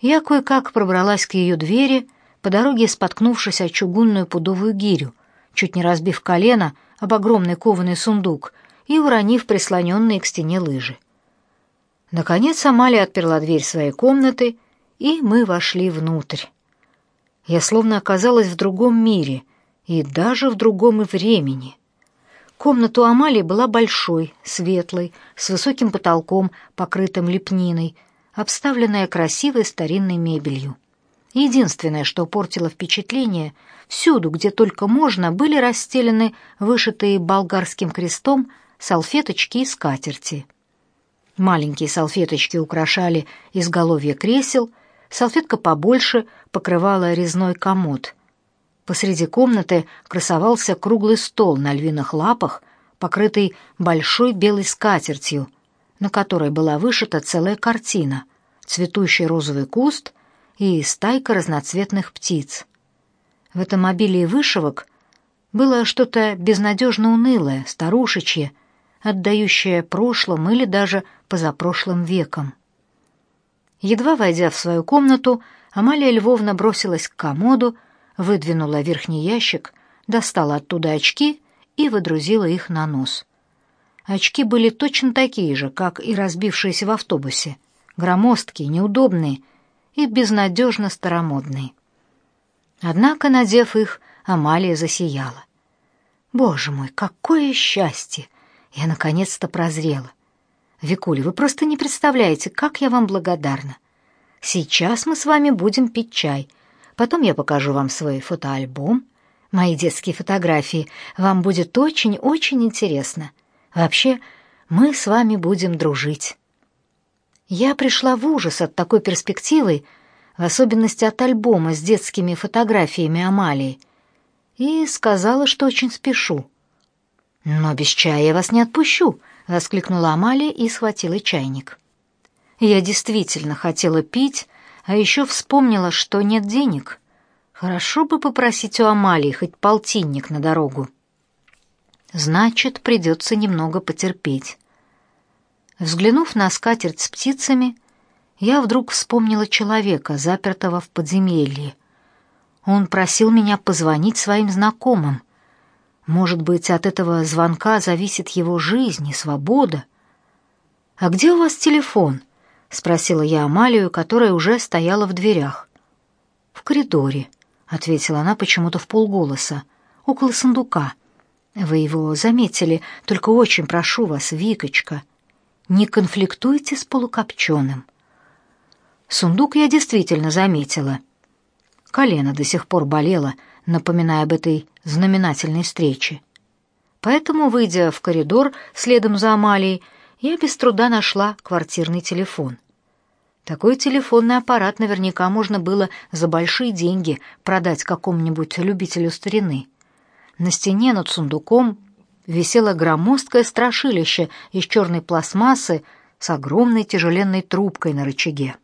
Я кое-как пробралась к ее двери, по дороге споткнувшись о чугунную пудовую гирю, чуть не разбив колено об огромный кованый сундук и уронив прислоненные к стене лыжи. Наконец Амалия отперла дверь своей комнаты, и мы вошли внутрь. Я словно оказалась в другом мире и даже в другом и времени. Комната у Амалии была большой, светлой, с высоким потолком, покрытым лепниной, обставленная красивой старинной мебелью. Единственное, что портило впечатление, всюду, где только можно, были расстелены вышитые болгарским крестом салфеточки и скатерти. Маленькие салфеточки украшали изголовье кресел, салфетка побольше покрывала резной комод. Посреди комнаты красовался круглый стол на львиных лапах, покрытый большой белой скатертью, на которой была вышита целая картина, цветущий розовый куст и стайка разноцветных птиц. В этом обилии вышивок было что-то безнадежно унылое, старушечье, отдающее прошлым или даже позапрошлым веком. Едва войдя в свою комнату, Амалия Львовна бросилась к комоду, выдвинула верхний ящик, достала оттуда очки и выдрузила их на нос. Очки были точно такие же, как и разбившиеся в автобусе, громоздкие, неудобные и безнадежно старомодные. Однако, надев их, Амалия засияла. Боже мой, какое счастье! Я наконец-то прозрела. Викуля, вы просто не представляете, как я вам благодарна. Сейчас мы с вами будем пить чай. Потом я покажу вам свой фотоальбом, мои детские фотографии. Вам будет очень-очень интересно. Вообще, мы с вами будем дружить. Я пришла в ужас от такой перспективы, в особенности от альбома с детскими фотографиями Амалии, и сказала, что очень спешу. «Но без чая я вас не отпущу», — воскликнула Амалия и схватила чайник. Я действительно хотела пить, а еще вспомнила, что нет денег. Хорошо бы попросить у Амалии хоть полтинник на дорогу. Значит, придется немного потерпеть. Взглянув на скатерть с птицами, я вдруг вспомнила человека, запертого в подземелье. Он просил меня позвонить своим знакомым. Может быть, от этого звонка зависит его жизнь и свобода. «А где у вас телефон?» — спросила я Амалию, которая уже стояла в дверях. «В коридоре», — ответила она почему-то в полголоса, — «около сундука. Вы его заметили, только очень прошу вас, Викочка, не конфликтуйте с полукопченым». Сундук я действительно заметила. Колено до сих пор болело, напоминая об этой знаменательной встрече. Поэтому, выйдя в коридор следом за Амалией, я без труда нашла квартирный телефон. Такой телефонный аппарат наверняка можно было за большие деньги продать какому-нибудь любителю старины. На стене над сундуком висело громоздкое страшилище из черной пластмассы с огромной тяжеленной трубкой на рычаге.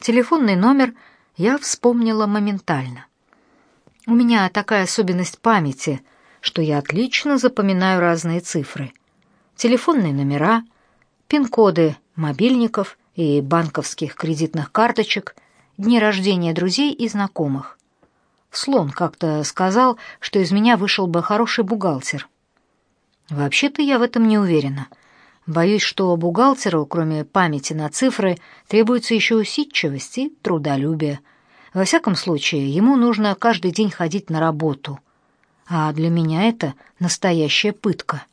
Телефонный номер я вспомнила моментально. У меня такая особенность памяти, что я отлично запоминаю разные цифры. Телефонные номера, пин-коды мобильников и банковских кредитных карточек, дни рождения друзей и знакомых. Слон как-то сказал, что из меня вышел бы хороший бухгалтер. Вообще-то я в этом не уверена. Боюсь, что бухгалтеру, кроме памяти на цифры, требуется еще усидчивость и трудолюбие. Во всяком случае, ему нужно каждый день ходить на работу. А для меня это настоящая пытка.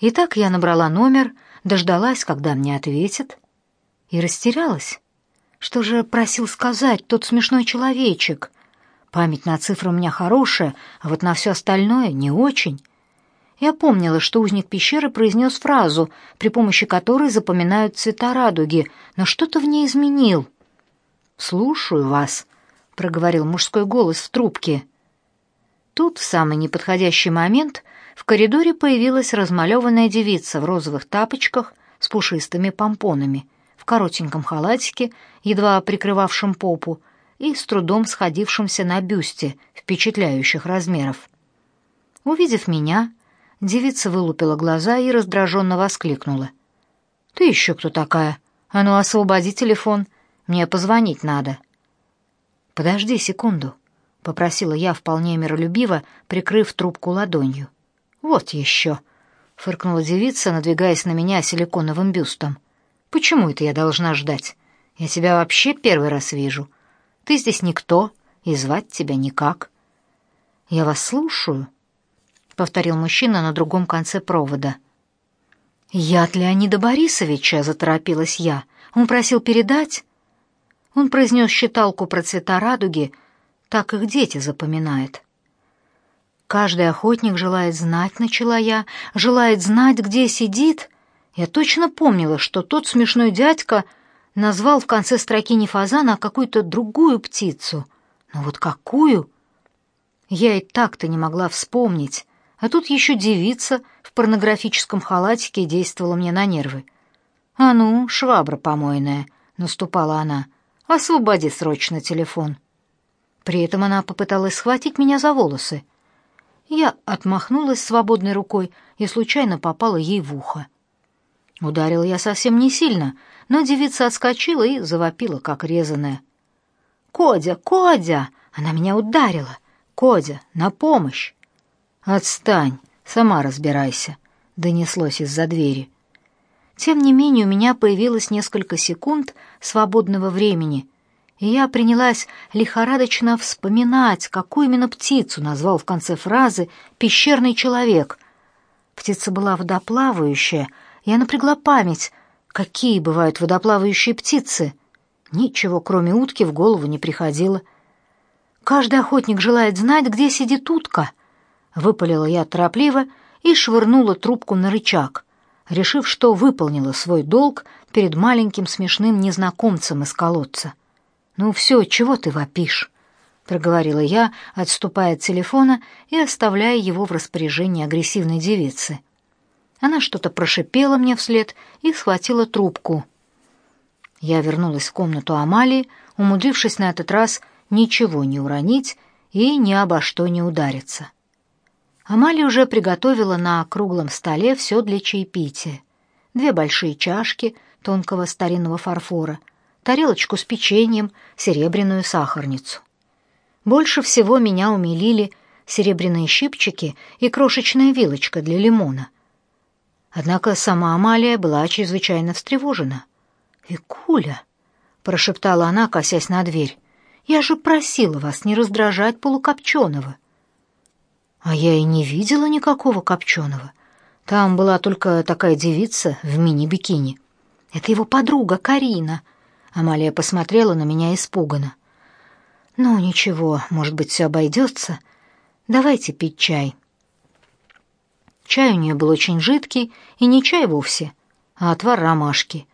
Итак, я набрала номер, дождалась, когда мне ответят, и растерялась. Что же просил сказать тот смешной человечек? Память на цифры у меня хорошая, а вот на все остальное не очень. Я помнила, что узник пещеры произнес фразу, при помощи которой запоминают цвета радуги, но что-то в ней изменил. «Слушаю вас», — проговорил мужской голос в трубке. Тут, в самый неподходящий момент, в коридоре появилась размалеванная девица в розовых тапочках с пушистыми помпонами, в коротеньком халатике, едва прикрывавшем попу, и с трудом сходившемся на бюсте впечатляющих размеров. Увидев меня, Девица вылупила глаза и раздраженно воскликнула. «Ты еще кто такая? А ну, освободи телефон. Мне позвонить надо». «Подожди секунду», — попросила я вполне миролюбиво, прикрыв трубку ладонью. «Вот еще», — фыркнула девица, надвигаясь на меня силиконовым бюстом. «Почему это я должна ждать? Я тебя вообще первый раз вижу. Ты здесь никто, и звать тебя никак». «Я вас слушаю», — повторил мужчина на другом конце провода. «Я от Леонида Борисовича», — заторопилась я. «Он просил передать...» Он произнес считалку про цвета радуги, так их дети запоминает. Каждый охотник желает знать, начала я, желает знать, где сидит. Я точно помнила, что тот смешной дядька назвал в конце строки не фазана, а какую-то другую птицу. Но вот какую? Я и так-то не могла вспомнить. А тут еще девица в порнографическом халатике действовала мне на нервы. «А ну, швабра помойная», — наступала она, — «освободи срочно телефон». При этом она попыталась схватить меня за волосы. Я отмахнулась свободной рукой и случайно попала ей в ухо. Ударил я совсем не сильно, но девица отскочила и завопила, как резаная. «Кодя, Кодя!» Она меня ударила. «Кодя, на помощь!» «Отстань, сама разбирайся», — донеслось из-за двери. Тем не менее, у меня появилось несколько секунд свободного времени, и я принялась лихорадочно вспоминать, какую именно птицу назвал в конце фразы «пещерный человек». Птица была водоплавающая, я напрягла память, какие бывают водоплавающие птицы. Ничего, кроме утки, в голову не приходило. Каждый охотник желает знать, где сидит утка — выпалила я торопливо и швырнула трубку на рычаг, решив, что выполнила свой долг перед маленьким смешным незнакомцем из колодца. «Ну все, чего ты вопишь?» — проговорила я, отступая от телефона и оставляя его в распоряжении агрессивной девицы. Она что-то прошипела мне вслед и схватила трубку. Я вернулась в комнату Амалии, умудрившись на этот раз ничего не уронить и ни обо что не удариться. Амалия уже приготовила на круглом столе все для чаепития. Две большие чашки тонкого старинного фарфора, тарелочку с печеньем, серебряную сахарницу. Больше всего меня умилили серебряные щипчики и крошечная вилочка для лимона. Однако сама Амалия была чрезвычайно встревожена. «Викуля», — прошептала она, косясь на дверь, — «я же просила вас не раздражать полукопченого». А я и не видела никакого копченого. Там была только такая девица в мини-бикини. Это его подруга Карина. Амалия посмотрела на меня испуганно. Ну ничего, может быть, все обойдется. Давайте пить чай. Чай у нее был очень жидкий, и не чай вовсе, а отвар ромашки.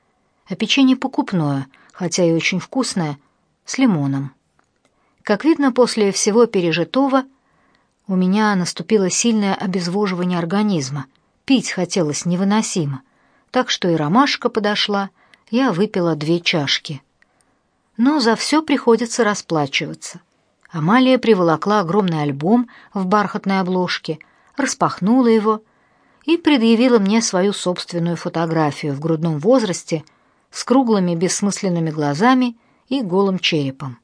А печенье покупное, хотя и очень вкусное, с лимоном. Как видно, после всего пережитого у меня наступило сильное обезвоживание организма. Пить хотелось невыносимо. Так что и ромашка подошла, я выпила две чашки. Но за все приходится расплачиваться. Амалия приволокла огромный альбом в бархатной обложке, распахнула его и предъявила мне свою собственную фотографию в грудном возрасте с круглыми бессмысленными глазами и голым черепом.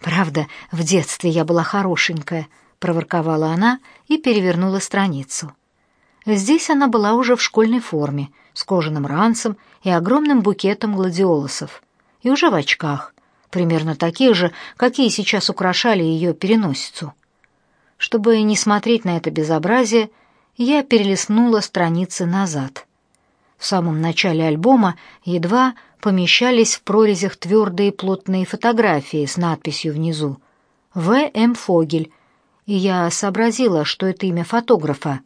Правда, в детстве я была хорошенькая — проворковала она и перевернула страницу. Здесь она была уже в школьной форме, с кожаным ранцем и огромным букетом гладиолусов, и уже в очках, примерно таких же, какие сейчас украшали ее переносицу. Чтобы не смотреть на это безобразие, я перелистнула страницы назад. В самом начале альбома едва помещались в прорезях твердые плотные фотографии с надписью внизу «В. М. Фогель, и я сообразила, что это имя фотографа.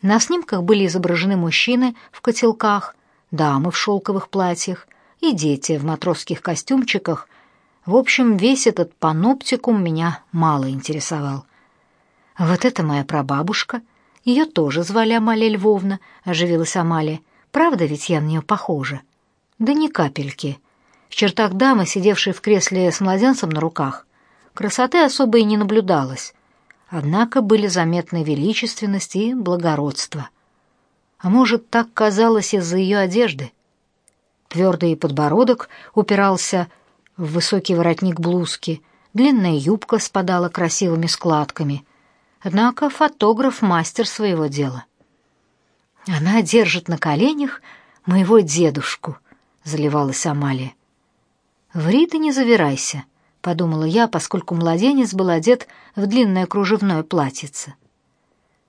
На снимках были изображены мужчины в котелках, дамы в шелковых платьях и дети в матросских костюмчиках. В общем, весь этот паноптикум меня мало интересовал. Вот это моя прабабушка. Ее тоже звали Амалия Львовна, оживилась Амалия. Правда ведь я на нее похожа? Да ни капельки. В чертах дамы, сидевшей в кресле с младенцем на руках, красоты особо и не наблюдалось однако были заметны величественность и благородство. А может, так казалось из-за ее одежды? Твердый подбородок упирался в высокий воротник блузки, длинная юбка спадала красивыми складками. Однако фотограф — мастер своего дела. «Она держит на коленях моего дедушку», — заливалась Амалия. «Ври ты не завирайся», — подумала я, поскольку младенец был одет в длинное кружевное платьице.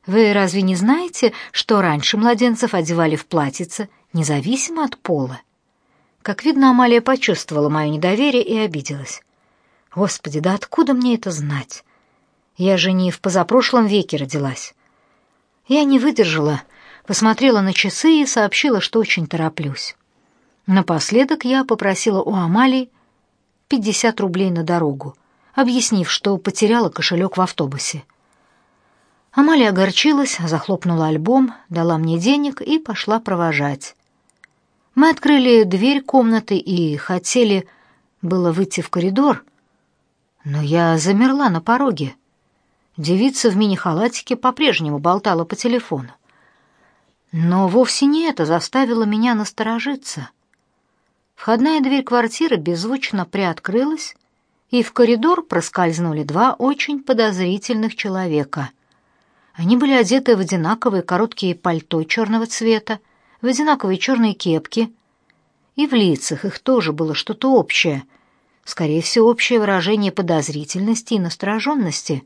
«Вы разве не знаете, что раньше младенцев одевали в платьице, независимо от пола?» Как видно, Амалия почувствовала мое недоверие и обиделась. «Господи, да откуда мне это знать? Я же не в позапрошлом веке родилась». Я не выдержала, посмотрела на часы и сообщила, что очень тороплюсь. Напоследок я попросила у Амалии 50 рублей на дорогу, объяснив, что потеряла кошелек в автобусе. Амалия огорчилась, захлопнула альбом, дала мне денег и пошла провожать. Мы открыли дверь комнаты и хотели было выйти в коридор, но я замерла на пороге. Девица в мини-халатике по-прежнему болтала по телефону. Но вовсе не это заставило меня насторожиться. Входная дверь квартиры беззвучно приоткрылась, и в коридор проскользнули два очень подозрительных человека. Они были одеты в одинаковые короткие пальто черного цвета, в одинаковые черные кепки, и в лицах их тоже было что-то общее, скорее всего, общее выражение подозрительности и настороженности.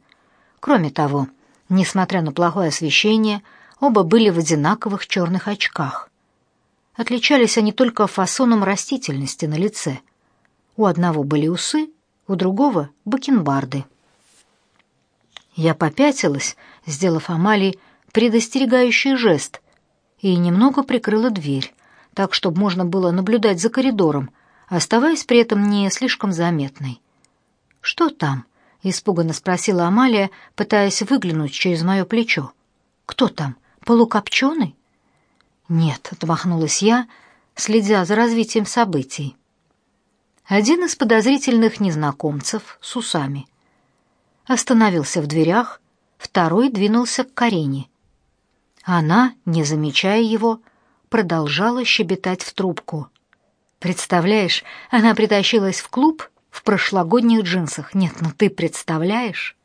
Кроме того, несмотря на плохое освещение, Оба были в одинаковых черных очках. Отличались они только фасоном растительности на лице. У одного были усы, у другого — бакенбарды. Я попятилась, сделав Амалии предостерегающий жест, и немного прикрыла дверь, так, чтобы можно было наблюдать за коридором, оставаясь при этом не слишком заметной. «Что там?» — испуганно спросила Амалия, пытаясь выглянуть через мое плечо. «Кто там? Полукопченый? Нет, отмахнулась я, следя за развитием событий. Один из подозрительных незнакомцев с усами остановился в дверях, второй двинулся к Карине. Она, не замечая его, продолжала щебетать в трубку. Представляешь, она притащилась в клуб в прошлогодних джинсах. Нет, ну ты представляешь?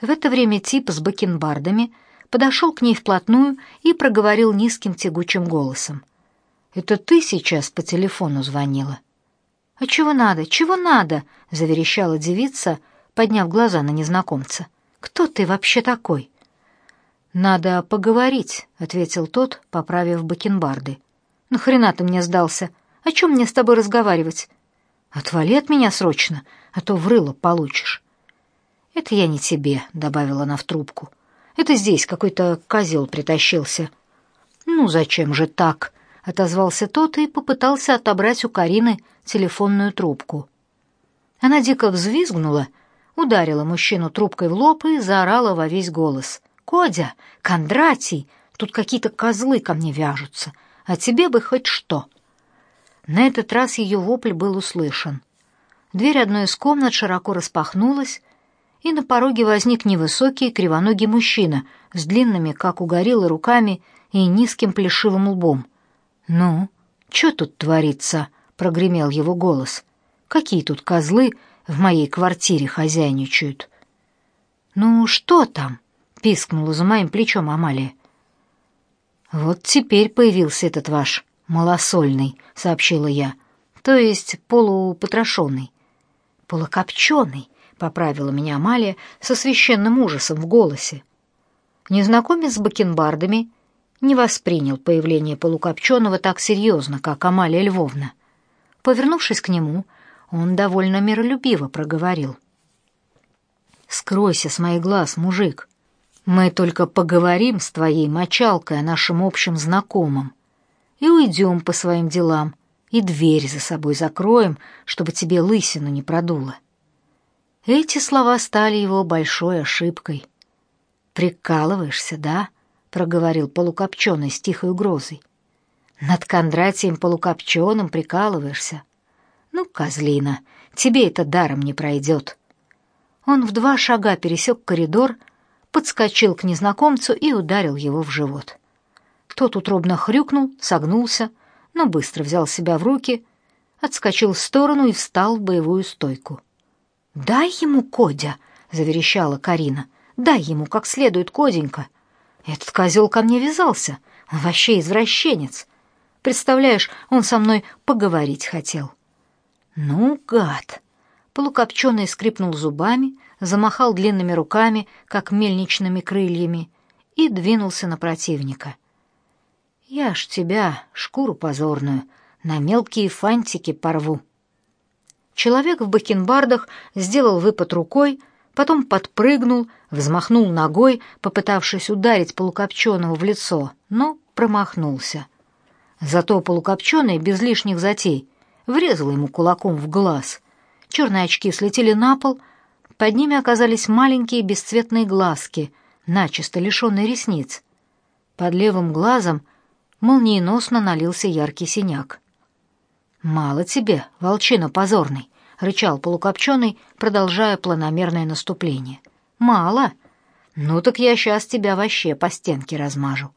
В это время тип с бакенбардами — подошел к ней вплотную и проговорил низким тягучим голосом. «Это ты сейчас по телефону звонила?» «А чего надо? Чего надо?» — заверещала девица, подняв глаза на незнакомца. «Кто ты вообще такой?» «Надо поговорить», — ответил тот, поправив бакенбарды. «Ну хрена ты мне сдался? О чем мне с тобой разговаривать?» «Отвали от меня срочно, а то в рыло получишь». «Это я не тебе», — добавила она в трубку. Это здесь какой-то козел притащился». «Ну, зачем же так?» — отозвался тот и попытался отобрать у Карины телефонную трубку. Она дико взвизгнула, ударила мужчину трубкой в лоб и заорала во весь голос. «Кодя! Кондратий! Тут какие-то козлы ко мне вяжутся, а тебе бы хоть что!» На этот раз ее вопль был услышан. Дверь одной из комнат широко распахнулась, и на пороге возник невысокий кривоногий мужчина с длинными, как у гориллы, руками и низким плешивым лбом. «Ну, что тут творится?» — прогремел его голос. «Какие тут козлы в моей квартире хозяйничают?» «Ну, что там?» — пискнула за моим плечом Амалия. «Вот теперь появился этот ваш малосольный», — сообщила я, — «то есть полупотрошенный, полукопченый» поправила меня Амалия со священным ужасом в голосе. Незнакомец с бакенбардами не воспринял появление полукопченого так серьезно, как Амалия Львовна. Повернувшись к нему, он довольно миролюбиво проговорил. «Скройся с моих глаз, мужик. Мы только поговорим с твоей мочалкой о нашем общем знакомом и уйдем по своим делам, и дверь за собой закроем, чтобы тебе лысину не продуло». Эти слова стали его большой ошибкой. «Прикалываешься, да?» — проговорил полукопченый с тихой угрозой. «Над Кондратием полукопченым прикалываешься? Ну, козлина, тебе это даром не пройдет». Он в два шага пересек коридор, подскочил к незнакомцу и ударил его в живот. Тот утробно хрюкнул, согнулся, но быстро взял себя в руки, отскочил в сторону и встал в боевую стойку. «Дай ему, Кодя!» — заверещала Карина. «Дай ему как следует, Коденька!» Этот козел ко мне вязался, он вообще извращенец. Представляешь, он со мной поговорить хотел. Ну, гад! Полукопченый скрипнул зубами, замахал длинными руками, как мельничными крыльями, и двинулся на противника. Я ж тебя, шкуру позорную, на мелкие фантики порву. Человек в бакенбардах сделал выпад рукой, потом подпрыгнул, взмахнул ногой, попытавшись ударить полукопченого в лицо, но промахнулся. Зато полукопченый без лишних затей врезал ему кулаком в глаз. Черные очки слетели на пол, под ними оказались маленькие бесцветные глазки, начисто лишенные ресниц. Под левым глазом молниеносно налился яркий синяк. «Мало тебе, волчина позорный!» — рычал полукопченый, продолжая планомерное наступление. «Мало? Ну так я сейчас тебя вообще по стенке размажу».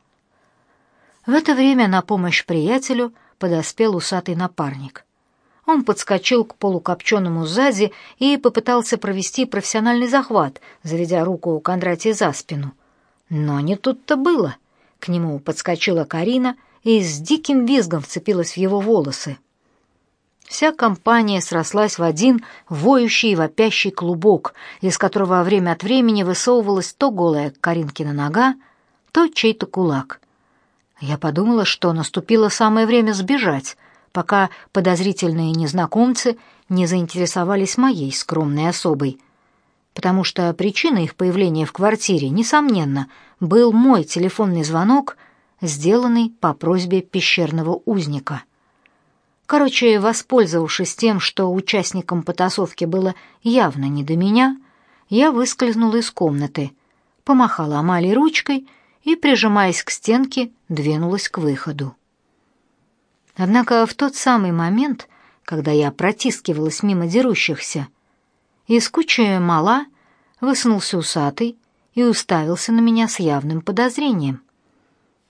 В это время на помощь приятелю подоспел усатый напарник. Он подскочил к полукопченому сзади и попытался провести профессиональный захват, заведя руку у Кондратия за спину. Но не тут-то было. К нему подскочила Карина и с диким визгом вцепилась в его волосы. Вся компания срослась в один воющий и вопящий клубок, из которого время от времени высовывалась то голая Каринкина нога, то чей-то кулак. Я подумала, что наступило самое время сбежать, пока подозрительные незнакомцы не заинтересовались моей скромной особой, потому что причиной их появления в квартире, несомненно, был мой телефонный звонок, сделанный по просьбе пещерного узника. Короче, воспользовавшись тем, что участникам потасовки было явно не до меня, я выскользнула из комнаты, помахала Амалии ручкой и, прижимаясь к стенке, двинулась к выходу. Однако в тот самый момент, когда я протискивалась мимо дерущихся, из кучи мала высунулся усатый и уставился на меня с явным подозрением.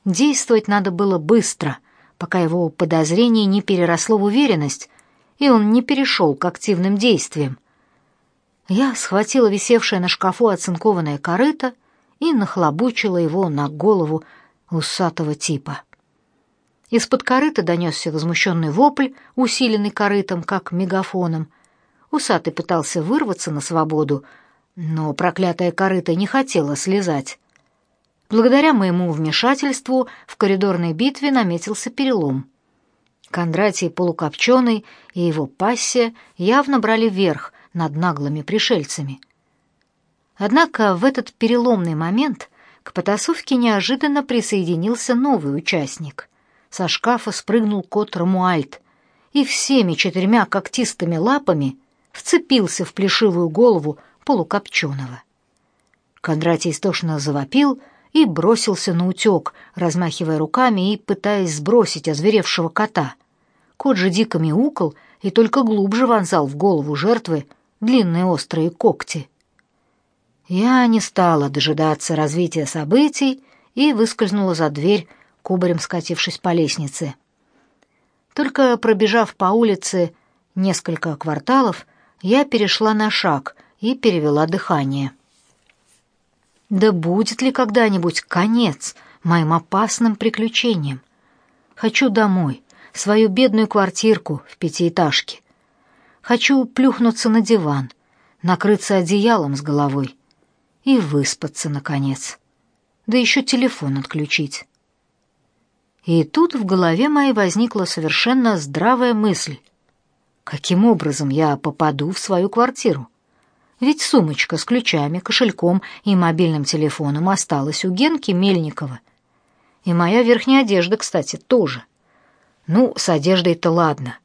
Действовать надо было быстро, пока его подозрение не переросло в уверенность, и он не перешел к активным действиям. Я схватила висевшее на шкафу оцинкованное корыто и нахлобучила его на голову усатого типа. Из-под корыта донесся возмущенный вопль, усиленный корытом, как мегафоном. Усатый пытался вырваться на свободу, но проклятая корыто не хотела слезать. Благодаря моему вмешательству в коридорной битве наметился перелом. Кондратий полукопченый и его пассия явно брали верх над наглыми пришельцами — Однако в этот переломный момент к потасовке неожиданно присоединился новый участник. Со шкафа спрыгнул кот Рамуальд и всеми четырьмя когтистыми лапами вцепился в плешивую голову полукопченого. Кондратий истошно завопил и бросился на утек, размахивая руками и пытаясь сбросить озверевшего кота. Кот же дико мяукал и только глубже вонзал в голову жертвы длинные острые когти. Я не стала дожидаться развития событий и выскользнула за дверь, кубарем скатившись по лестнице. Только пробежав по улице несколько кварталов, я перешла на шаг и перевела дыхание. Да будет ли когда-нибудь конец моим опасным приключениям? Хочу домой, свою бедную квартирку в пятиэтажке. Хочу плюхнуться на диван, накрыться одеялом с головой и выспаться, наконец. Да еще телефон отключить. И тут в голове моей возникла совершенно здравая мысль. Каким образом я попаду в свою квартиру? Ведь сумочка с ключами, кошельком и мобильным телефоном осталась у Генки Мельникова. И моя верхняя одежда, кстати, тоже. Ну, с одеждой-то ладно.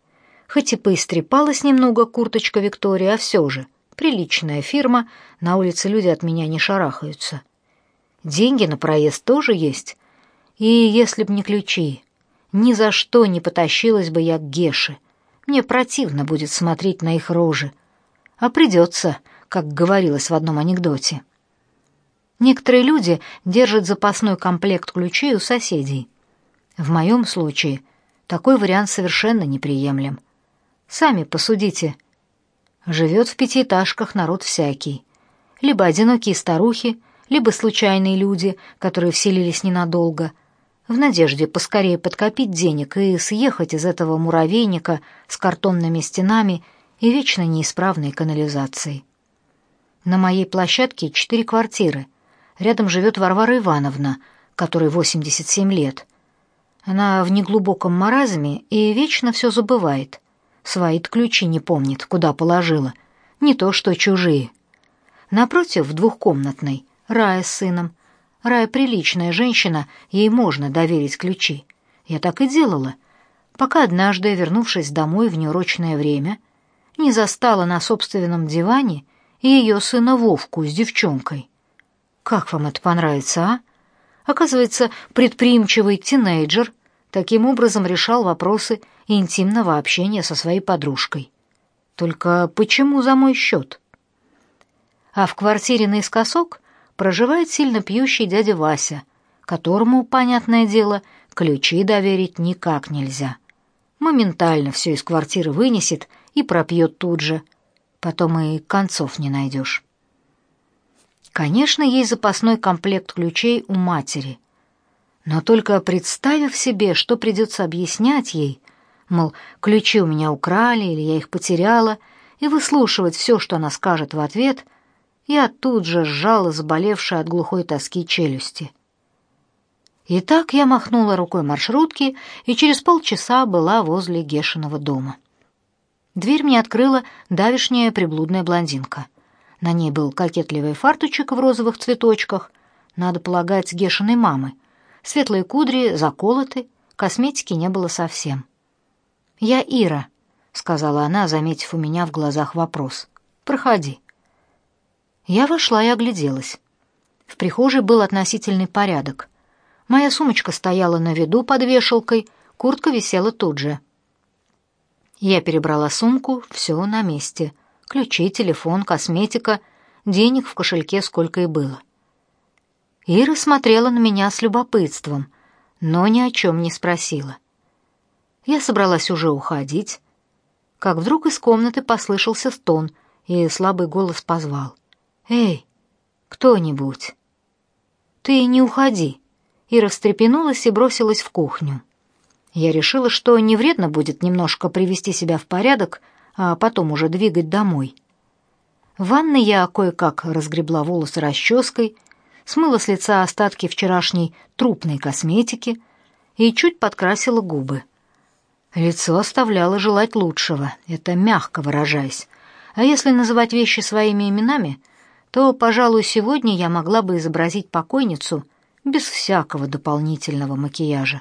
Хоть и поистрепалась немного курточка Виктория, а все же — Приличная фирма, на улице люди от меня не шарахаются. Деньги на проезд тоже есть. И если б не ключи, ни за что не потащилась бы я к Геше. Мне противно будет смотреть на их рожи. А придется, как говорилось в одном анекдоте. Некоторые люди держат запасной комплект ключей у соседей. В моем случае Такой вариант совершенно неприемлем. Сами посудите. Живет в пятиэтажках народ всякий. Либо одинокие старухи, либо случайные люди, которые вселились ненадолго, в надежде поскорее подкопить денег и съехать из этого муравейника с картонными стенами и вечно неисправной канализацией. На моей площадке четыре квартиры. Рядом живет Варвара Ивановна, которой 87 лет. Она в неглубоком маразме и вечно все забывает. Свои ключи не помнит, куда положила. Не то что чужие. Напротив, в двухкомнатной, Рая с сыном. Рая приличная женщина, ей можно доверить ключи. Я так и делала, пока однажды, вернувшись домой в неурочное время, не застала на собственном диване ее сына Вовку с девчонкой. Как вам это понравится, а? Оказывается, предприимчивый тинейджер таким образом решал вопросы интимного общения со своей подружкой. Только почему за мой счет? А в квартире наискосок проживает сильно пьющий дядя Вася, которому, понятное дело, ключи доверить никак нельзя. Моментально все из квартиры вынесет и пропьет тут же. Потом и концов не найдешь. Конечно, есть запасной комплект ключей у матери. Но только представив себе, что придется объяснять ей, мол, ключи у меня украли или я их потеряла, и выслушивать все, что она скажет в ответ — я тут же сжала заболевшие от глухой тоски челюсти. Итак, я махнула рукой маршрутки и через полчаса была возле Гешиного дома. Дверь мне открыла давишняя приблудная блондинка. На ней был кокетливый фарточек в розовых цветочках, надо полагать, Гешиной мамы. Светлые кудри заколоты, косметики не было совсем. «Я Ира», — сказала она, заметив у меня в глазах вопрос. «Проходи». Я вошла и огляделась. В прихожей был относительный порядок. Моя сумочка стояла на виду под вешалкой, куртка висела тут же. Я перебрала сумку, все на месте. Ключи, телефон, косметика, денег в кошельке сколько и было. Ира смотрела на меня с любопытством, но ни о чем не спросила. Я собралась уже уходить, как вдруг из комнаты послышался стон, и слабый голос позвал — «Эй, кто-нибудь!» «Ты не уходи!» Ира встрепенулась и бросилась в кухню. Я решила, что не вредно будет немножко привести себя в порядок, а потом уже двигать домой. В ванной я кое-как разгребла волосы расческой, смыла с лица остатки вчерашней трупной косметики и чуть подкрасила губы. Лицо оставляло желать лучшего, это мягко выражаясь. А если называть вещи своими именами — то, пожалуй, сегодня я могла бы изобразить покойницу без всякого дополнительного макияжа.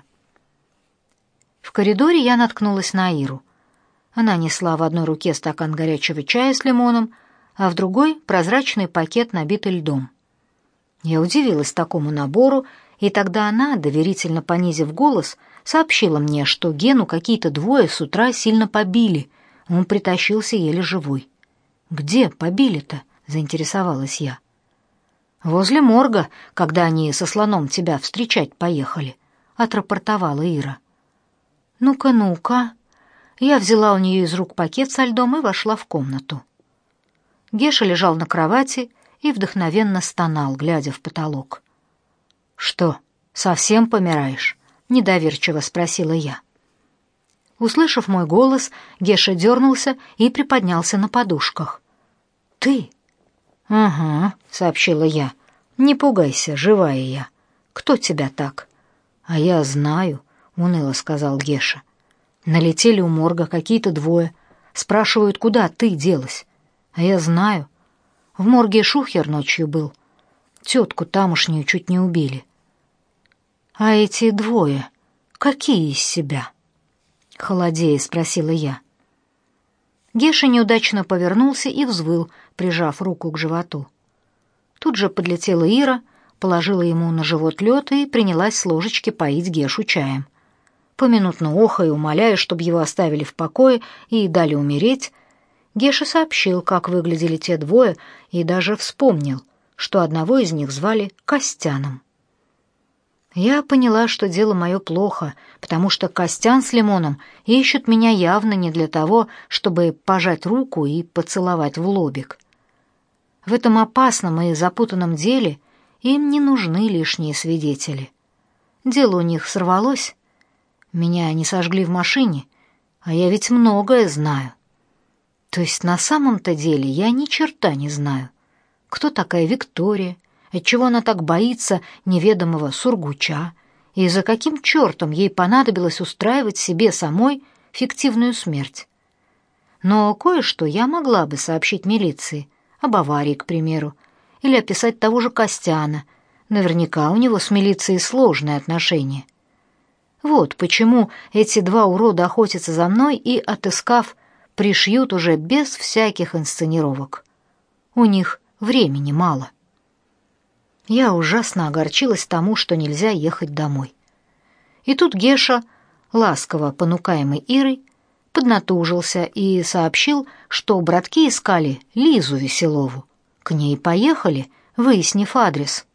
В коридоре я наткнулась на Иру. Она несла в одной руке стакан горячего чая с лимоном, а в другой — прозрачный пакет, набитый льдом. Я удивилась такому набору, и тогда она, доверительно понизив голос, сообщила мне, что Гену какие-то двое с утра сильно побили, он притащился еле живой. «Где побили-то?» заинтересовалась я. Возле морга, когда они со слоном тебя встречать поехали, отрапортовала Ира. Ну-ка, ну-ка. Я взяла у нее из рук пакет со льдом и вошла в комнату. Геша лежал на кровати и вдохновенно стонал, глядя в потолок. Что, совсем помираешь? недоверчиво спросила я. Услышав мой голос, Геша дернулся и приподнялся на подушках. «Ты? «Ага», — сообщила я. «Не пугайся, живая я. Кто тебя так?» «А я знаю», — уныло сказал Геша. «Налетели у морга какие-то двое. Спрашивают, куда ты делась. А я знаю. В морге шухер ночью был. Тетку тамошнюю чуть не убили». «А эти двое, какие из себя?» Холодея спросила я. Геша неудачно повернулся и взвыл, прижав руку к животу. Тут же подлетела Ира, положила ему на живот лед и принялась с ложечки поить Гешу чаем. Поминутно охая, умоляя, чтобы его оставили в покое и дали умереть, Геша сообщил, как выглядели те двое, и даже вспомнил, что одного из них звали Костяном. Я поняла, что дело мое плохо, потому что Костян с Лимоном ищут меня явно не для того, чтобы пожать руку и поцеловать в лобик. В этом опасном и запутанном деле им не нужны лишние свидетели. Дело у них сорвалось. Меня не сожгли в машине, а я ведь многое знаю. То есть на самом-то деле я ни черта не знаю. Кто такая Виктория? Отчего она так боится неведомого сургуча? И за каким чертом ей понадобилось устраивать себе самой фиктивную смерть? Но кое-что я могла бы сообщить милиции, об аварии, к примеру, или описать того же Костяна. Наверняка у него с милицией сложные отношения. Вот почему эти два урода охотятся за мной и, отыскав, пришьют уже без всяких инсценировок. У них времени мало. Я ужасно огорчилась тому, что нельзя ехать домой. И тут Геша, ласково понукаемый Ирой, поднатужился и сообщил, что братки искали Лизу Веселову. К ней поехали, выяснив адрес.